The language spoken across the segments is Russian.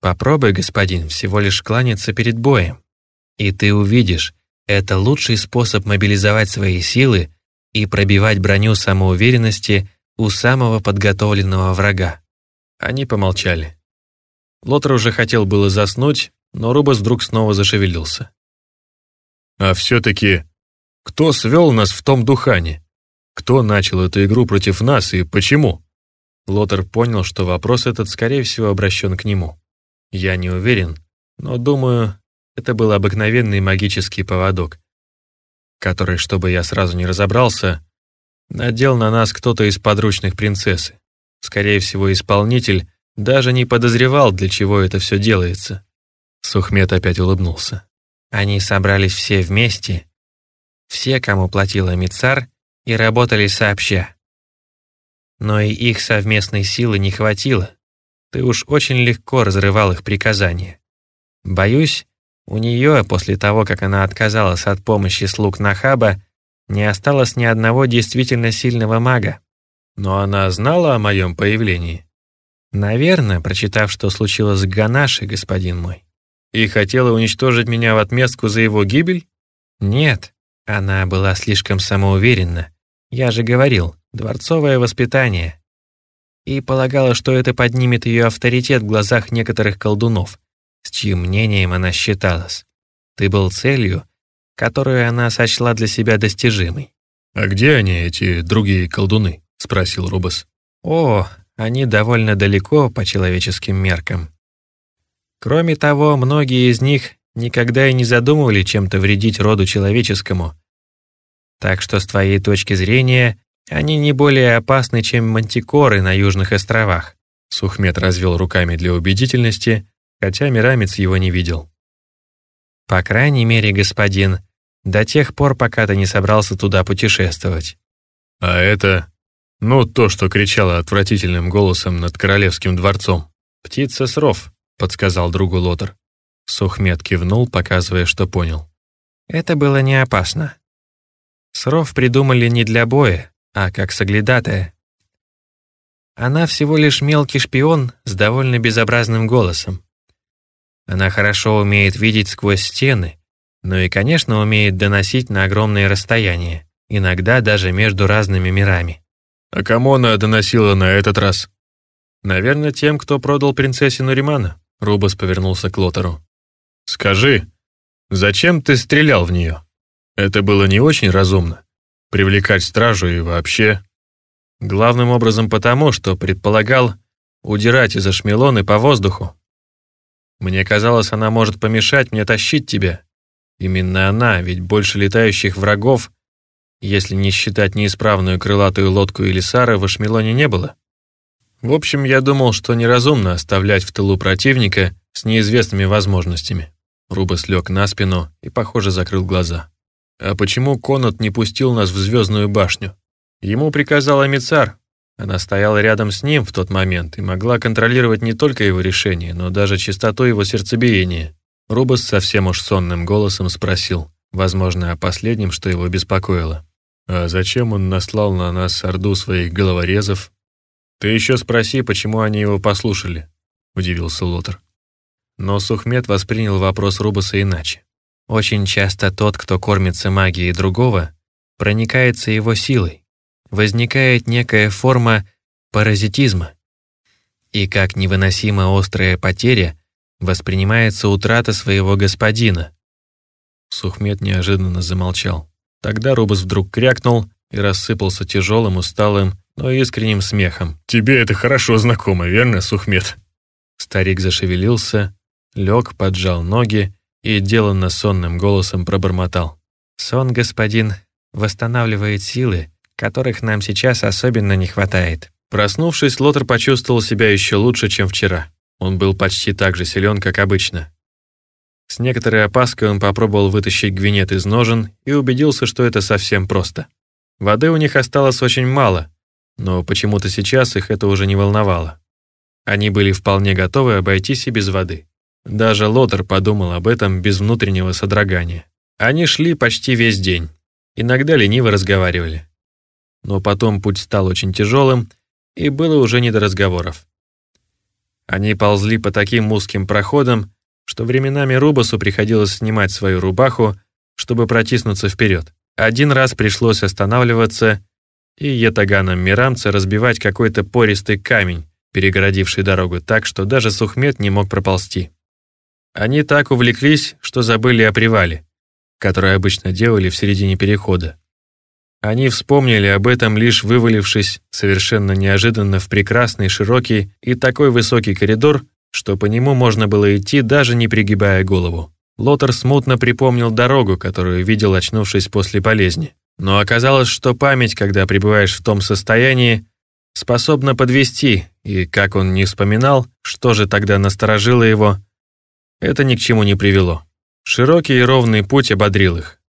Попробуй, господин, всего лишь кланяться перед боем. И ты увидишь, это лучший способ мобилизовать свои силы и пробивать броню самоуверенности у самого подготовленного врага. Они помолчали. Лотер уже хотел было заснуть, но Рубас вдруг снова зашевелился. «А все-таки кто свел нас в том духане? Кто начал эту игру против нас и почему?» Лотер понял, что вопрос этот, скорее всего, обращен к нему. Я не уверен, но думаю, это был обыкновенный магический поводок, который, чтобы я сразу не разобрался, надел на нас кто-то из подручных принцессы. Скорее всего, исполнитель даже не подозревал, для чего это все делается. Сухмет опять улыбнулся. Они собрались все вместе, все, кому платила Мицар, и работали сообща. Но и их совместной силы не хватило. Ты уж очень легко разрывал их приказания. Боюсь, у нее, после того, как она отказалась от помощи слуг Нахаба, не осталось ни одного действительно сильного мага. Но она знала о моем появлении. Наверное, прочитав, что случилось с Ганашей, господин мой. И хотела уничтожить меня в отместку за его гибель? Нет, она была слишком самоуверенна. Я же говорил, дворцовое воспитание. И полагала, что это поднимет ее авторитет в глазах некоторых колдунов, с чьим мнением она считалась. Ты был целью, которую она сочла для себя достижимой. «А где они, эти другие колдуны?» — спросил Рубас. «О, они довольно далеко по человеческим меркам. Кроме того, многие из них никогда и не задумывали чем-то вредить роду человеческому. Так что с твоей точки зрения, они не более опасны, чем мантикоры на Южных островах. Сухмет развел руками для убедительности, хотя Мирамец его не видел. По крайней мере, господин, до тех пор, пока ты не собрался туда путешествовать. А это... Ну, то, что кричало отвратительным голосом над королевским дворцом. «Птица сров», — подсказал другу Лотер. Сухмед кивнул, показывая, что понял. Это было не опасно. Сров придумали не для боя, а как соглядатая. Она всего лишь мелкий шпион с довольно безобразным голосом. Она хорошо умеет видеть сквозь стены, но и, конечно, умеет доносить на огромные расстояния, иногда даже между разными мирами. А кому она доносила на этот раз? Наверное, тем, кто продал принцессе Нуримана. Рубас повернулся к Лотеру. «Скажи, зачем ты стрелял в нее? Это было не очень разумно. Привлекать стражу и вообще...» Главным образом потому, что предполагал удирать из Ашмелоны по воздуху. Мне казалось, она может помешать мне тащить тебя. Именно она, ведь больше летающих врагов, если не считать неисправную крылатую лодку или Сары, в Ашмелоне не было. В общем, я думал, что неразумно оставлять в тылу противника с неизвестными возможностями. Рубас лег на спину и, похоже, закрыл глаза. А почему Конот не пустил нас в Звездную башню? Ему приказал Амицар. Она стояла рядом с ним в тот момент и могла контролировать не только его решение, но даже частоту его сердцебиения. Рубас совсем уж сонным голосом спросил, возможно, о последнем, что его беспокоило. «А зачем он наслал на нас орду своих головорезов?» «Ты еще спроси, почему они его послушали», — удивился Лотер. Но Сухмед воспринял вопрос Рубаса иначе. Очень часто тот, кто кормится магией другого, проникается его силой. Возникает некая форма паразитизма. И как невыносимо острая потеря воспринимается утрата своего господина. Сухмед неожиданно замолчал. Тогда Рубас вдруг крякнул и рассыпался тяжелым, усталым, но искренним смехом. «Тебе это хорошо знакомо, верно, Сухмед?» Старик зашевелился, лег, поджал ноги и деланно сонным голосом пробормотал. «Сон, господин, восстанавливает силы, которых нам сейчас особенно не хватает». Проснувшись, Лотер почувствовал себя еще лучше, чем вчера. Он был почти так же силен, как обычно. С некоторой опаской он попробовал вытащить гвинет из ножен и убедился, что это совсем просто. Воды у них осталось очень мало, но почему-то сейчас их это уже не волновало. Они были вполне готовы обойтись и без воды. Даже Лотер подумал об этом без внутреннего содрогания. Они шли почти весь день. Иногда лениво разговаривали. Но потом путь стал очень тяжелым, и было уже не до разговоров. Они ползли по таким узким проходам, что временами Рубасу приходилось снимать свою рубаху, чтобы протиснуться вперед. Один раз пришлось останавливаться и етаганом Мирамца разбивать какой-то пористый камень, перегородивший дорогу так, что даже Сухмет не мог проползти. Они так увлеклись, что забыли о привале, который обычно делали в середине перехода. Они вспомнили об этом, лишь вывалившись совершенно неожиданно в прекрасный, широкий и такой высокий коридор, что по нему можно было идти, даже не пригибая голову. Лотер смутно припомнил дорогу, которую видел, очнувшись после болезни. Но оказалось, что память, когда пребываешь в том состоянии, способна подвести, и, как он не вспоминал, что же тогда насторожило его, это ни к чему не привело. Широкий и ровный путь ободрил их.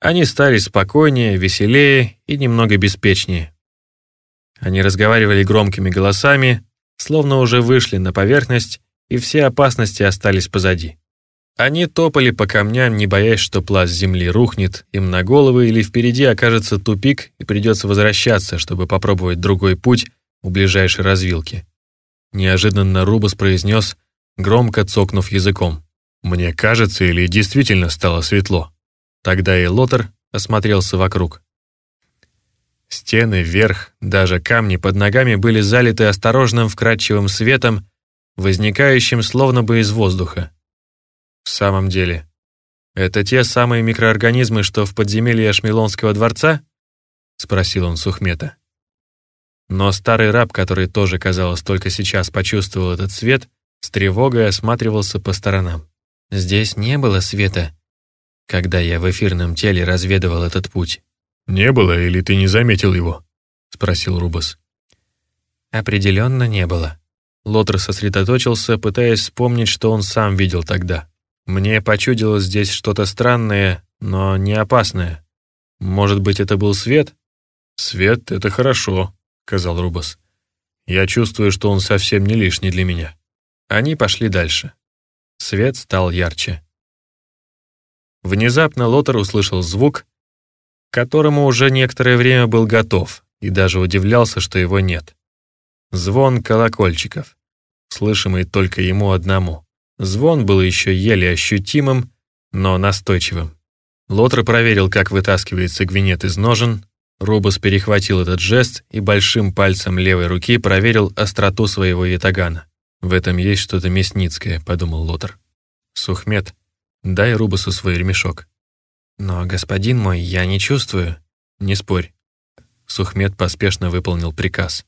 Они стали спокойнее, веселее и немного беспечнее. Они разговаривали громкими голосами, словно уже вышли на поверхность, и все опасности остались позади. Они топали по камням, не боясь, что пласт земли рухнет им на головы или впереди окажется тупик и придется возвращаться, чтобы попробовать другой путь у ближайшей развилки. Неожиданно Рубас произнес, громко цокнув языком. «Мне кажется, или действительно стало светло?» Тогда и Лотер осмотрелся вокруг. Стены, вверх, даже камни под ногами были залиты осторожным вкрадчивым светом, возникающим словно бы из воздуха. В самом деле, это те самые микроорганизмы, что в подземелье Ашмелонского дворца? Спросил он Сухмета. Но старый раб, который тоже, казалось, только сейчас почувствовал этот свет, с тревогой осматривался по сторонам. Здесь не было света, когда я в эфирном теле разведывал этот путь. «Не было, или ты не заметил его?» — спросил Рубас. «Определенно не было». Лотер сосредоточился, пытаясь вспомнить, что он сам видел тогда. Мне почудилось здесь что-то странное, но не опасное. Может быть, это был свет? Свет — это хорошо, — сказал Рубас. Я чувствую, что он совсем не лишний для меня. Они пошли дальше. Свет стал ярче. Внезапно Лотер услышал звук, к которому уже некоторое время был готов и даже удивлялся, что его нет. Звон колокольчиков, слышимый только ему одному. Звон был еще еле ощутимым, но настойчивым. Лотер проверил, как вытаскивается гвинет из ножен. Рубас перехватил этот жест и большим пальцем левой руки проверил остроту своего ятагана. «В этом есть что-то мясницкое», — подумал Лотер. «Сухмед, дай Рубасу свой ремешок». «Но, господин мой, я не чувствую». «Не спорь». Сухмед поспешно выполнил приказ.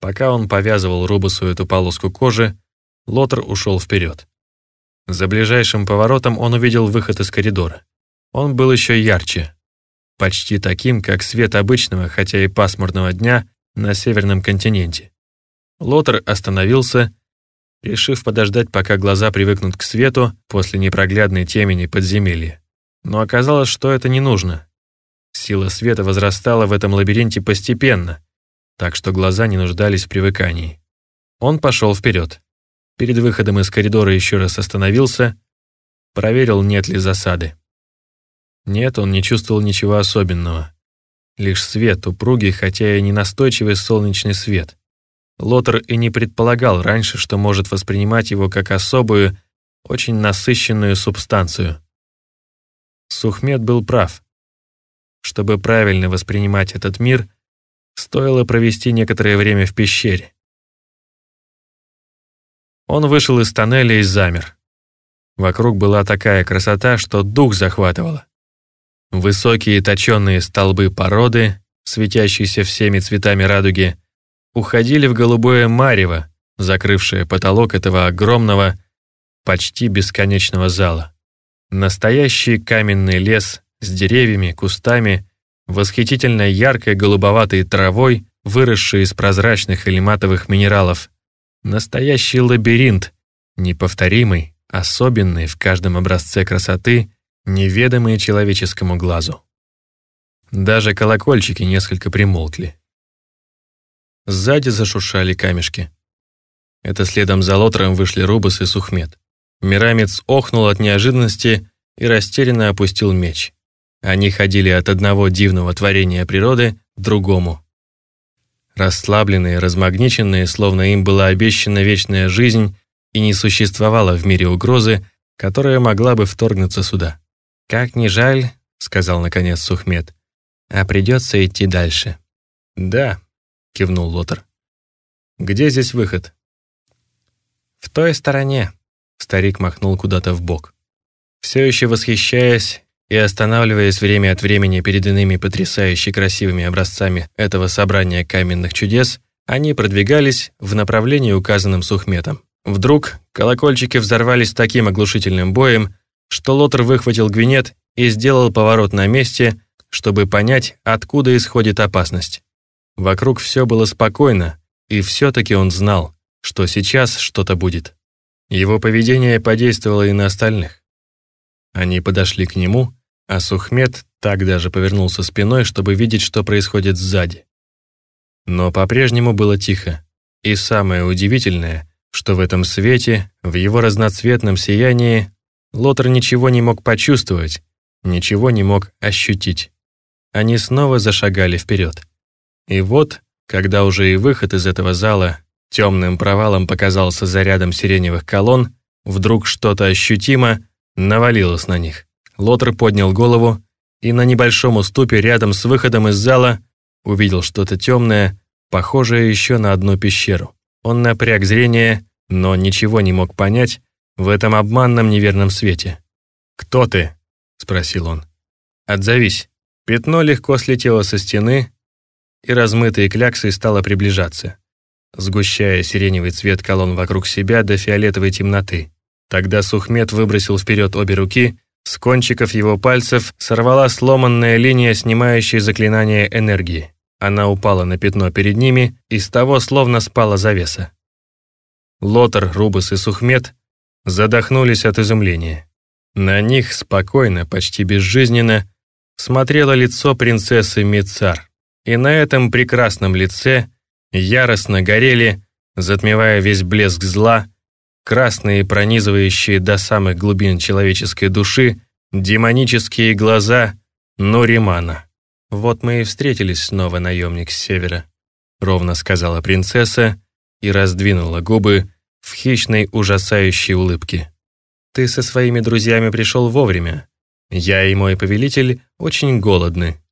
Пока он повязывал Рубасу эту полоску кожи, Лотер ушел вперед. За ближайшим поворотом он увидел выход из коридора. Он был еще ярче, почти таким, как свет обычного, хотя и пасмурного дня на северном континенте. Лотер остановился, решив подождать, пока глаза привыкнут к свету после непроглядной темени подземелья. Но оказалось, что это не нужно. Сила света возрастала в этом лабиринте постепенно, так что глаза не нуждались в привыкании. Он пошел вперед. Перед выходом из коридора еще раз остановился, проверил, нет ли засады. Нет, он не чувствовал ничего особенного. Лишь свет, упругий, хотя и не настойчивый солнечный свет. Лотер и не предполагал раньше, что может воспринимать его как особую, очень насыщенную субстанцию. Сухмед был прав. Чтобы правильно воспринимать этот мир, стоило провести некоторое время в пещере. Он вышел из тоннеля и замер. Вокруг была такая красота, что дух захватывало. Высокие точенные столбы породы, светящиеся всеми цветами радуги, уходили в голубое марево, закрывшее потолок этого огромного, почти бесконечного зала. Настоящий каменный лес с деревьями, кустами, восхитительно яркой голубоватой травой, выросшей из прозрачных или матовых минералов, Настоящий лабиринт, неповторимый, особенный в каждом образце красоты, неведомый человеческому глазу. Даже колокольчики несколько примолкли. Сзади зашуршали камешки. Это следом за Лотром вышли Рубас и Сухмед. Мирамец охнул от неожиданности и растерянно опустил меч. Они ходили от одного дивного творения природы к другому, Расслабленные, размагниченные, словно им была обещана вечная жизнь, и не существовало в мире угрозы, которая могла бы вторгнуться сюда. «Как ни жаль», — сказал наконец Сухмед, «а придется идти дальше». «Да», — кивнул Лотер. «Где здесь выход?» «В той стороне», — старик махнул куда-то в бок. Все еще восхищаясь и останавливаясь время от времени перед иными потрясающе красивыми образцами этого собрания каменных чудес, они продвигались в направлении, указанном Сухметом. Вдруг колокольчики взорвались таким оглушительным боем, что Лотер выхватил гвинет и сделал поворот на месте, чтобы понять, откуда исходит опасность. Вокруг все было спокойно, и все-таки он знал, что сейчас что-то будет. Его поведение подействовало и на остальных. Они подошли к нему, а Сухмед так даже повернулся спиной, чтобы видеть, что происходит сзади. Но по-прежнему было тихо. И самое удивительное, что в этом свете, в его разноцветном сиянии, Лотер ничего не мог почувствовать, ничего не мог ощутить. Они снова зашагали вперед. И вот, когда уже и выход из этого зала темным провалом показался за рядом сиреневых колонн, вдруг что-то ощутимо навалилось на них. Лотер поднял голову и на небольшом уступе рядом с выходом из зала увидел что-то темное, похожее еще на одну пещеру. Он напряг зрение, но ничего не мог понять в этом обманном неверном свете. «Кто ты?» — спросил он. «Отзовись». Пятно легко слетело со стены, и размытой кляксой стало приближаться, сгущая сиреневый цвет колонн вокруг себя до фиолетовой темноты. Тогда Сухмед выбросил вперед обе руки, с кончиков его пальцев сорвала сломанная линия, снимающая заклинание энергии. Она упала на пятно перед ними, и с того словно спала завеса. Лотер, Рубас и Сухмед задохнулись от изумления. На них спокойно, почти безжизненно, смотрело лицо принцессы Мицар. И на этом прекрасном лице яростно горели, затмевая весь блеск зла, красные, пронизывающие до самых глубин человеческой души, демонические глаза Нуримана. «Вот мы и встретились снова, наемник с севера», — ровно сказала принцесса и раздвинула губы в хищной ужасающей улыбке. «Ты со своими друзьями пришел вовремя. Я и мой повелитель очень голодны,